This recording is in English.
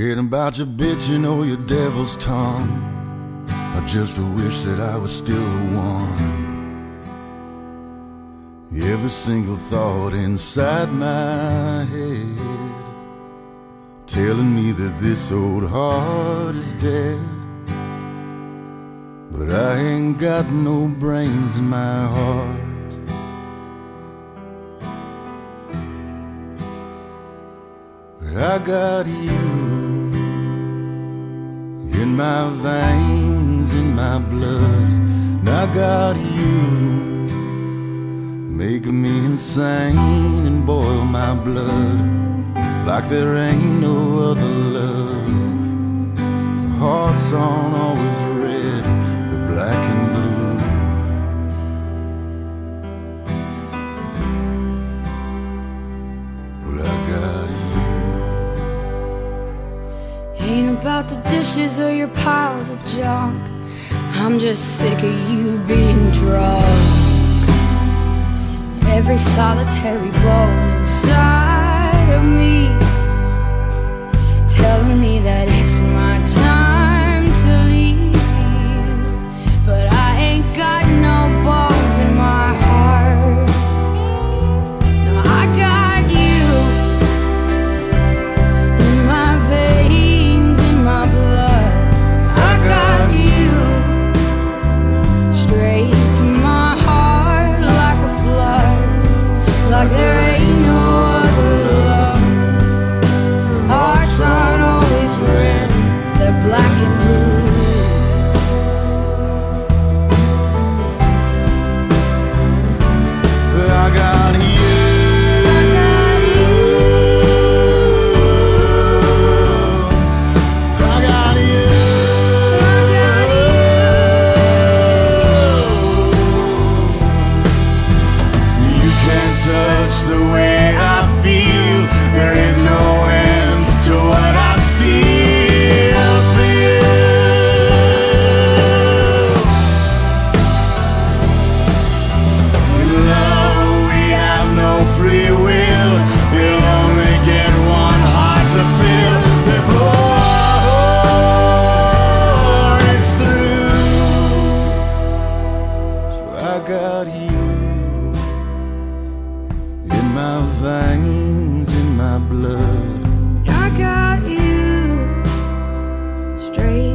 Ain't about your bitching or your devil's tongue. I just wish that I was still the one. Every single thought inside my head telling me that this old heart is dead. But I ain't got no brains in my heart. But I got you my veins, in my blood. I got you Make me insane and boil my blood like there ain't no other love. The heart's on always Ain't about the dishes or your piles of junk. I'm just sick of you being drunk. Every solitary bone inside. like there can touch the way I feel. There is no my veins, in my blood. I got you straight.